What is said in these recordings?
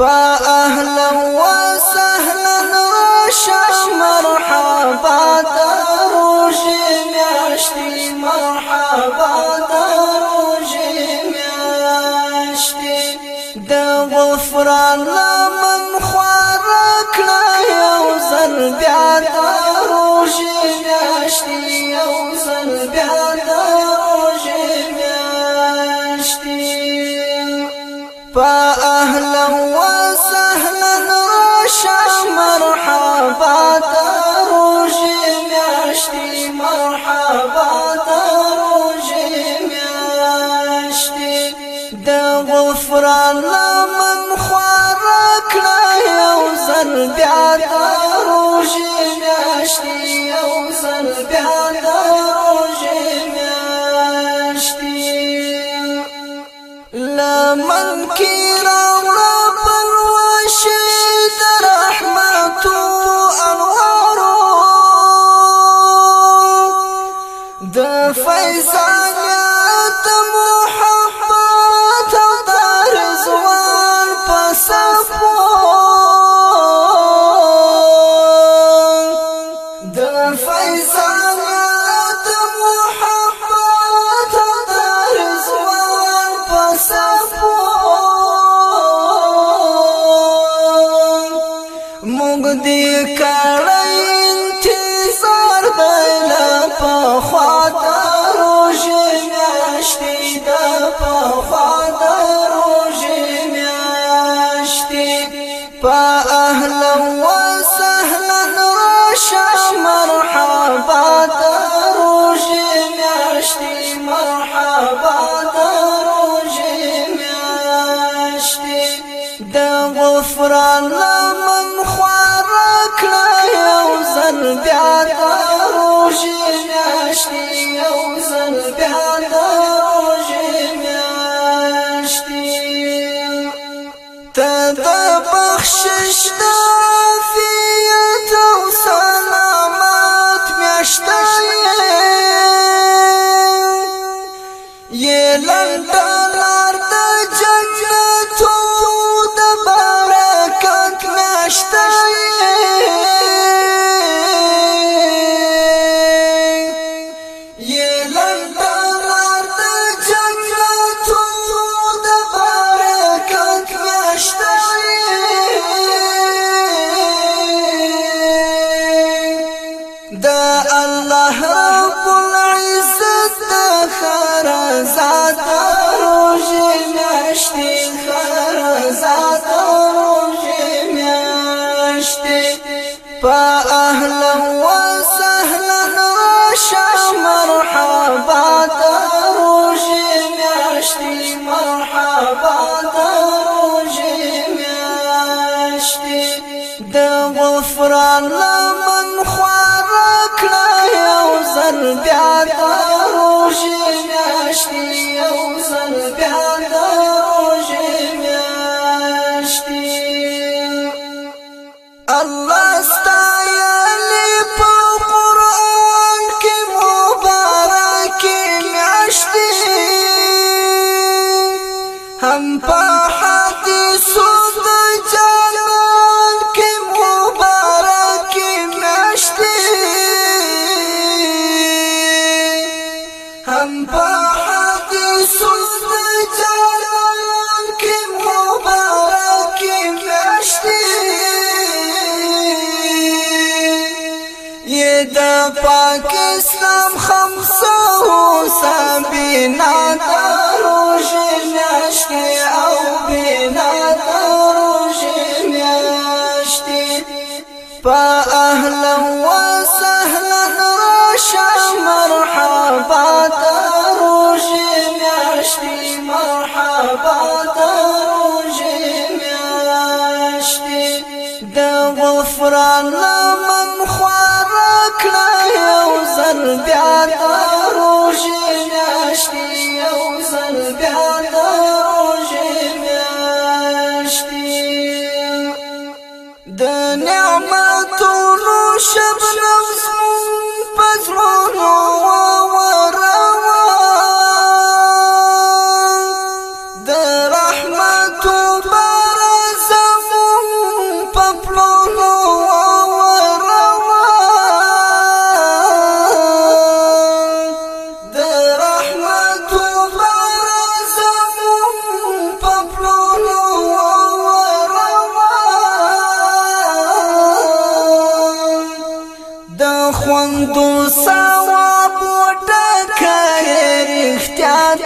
پا أهلا و سهلا راشا مرحبا دروجی میاشتی مرحبا دروجی میاشتی د غفران لمن خوارک یو زل بیا دروجی میاشتی یو زل بیا دروجی میاشتی پا و مرحبا دروجی میاشتی مرحبا دروجی میاشتی د غفران لمن خوارک یو زل بیا دروجی میاشتی یو زل بیا دروجی میاشتی لمن کی فیضانیت د غفران لمن خوار کړه یو ځل بیا د روزي میاشتي یو ځل بیا د د بخشش د عافیت أو سلامت میاشته یې. لندلار لمن خوار کړه یو ځل بیا روزي میاشتي یو ځل بیا د الله ستایلی په قرآن کې مبارک میاشتي هم حدیثو د پاک اسلام خمسو سبینا دروش میاشتی أو بینا دروش میاشتی پا ثواب وټکه رښتیا د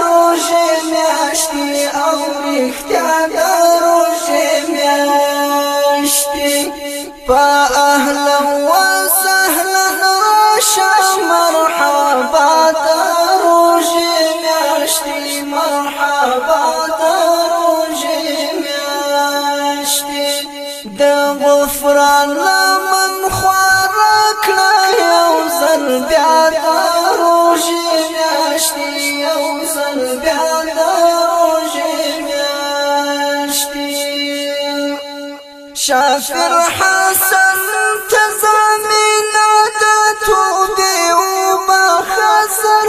روزه میاشتې أو رښتیا د روزه میاشتې په أهلا وسهلا راشه مرحبا د روزه میاشتې مرحبا د روزه میاشتې د غفران لمن خوار میاشتې یو ځل بیا د روزه میاشتې شافر حسن تزامین د توبې أو بخسر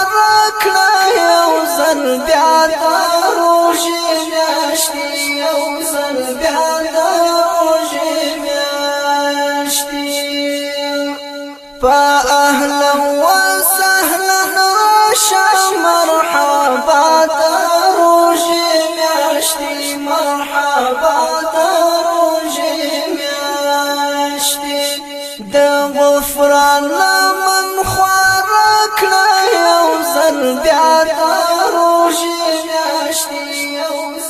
کړه یو ځل بیا د روزي میاشتې یو ځل بیا د روزي میاشتې. په أهل مرحبا د روزي میاشتې مرحبا د روزي میاشتې. د غفران من خواه بیا روشي میاشتي یو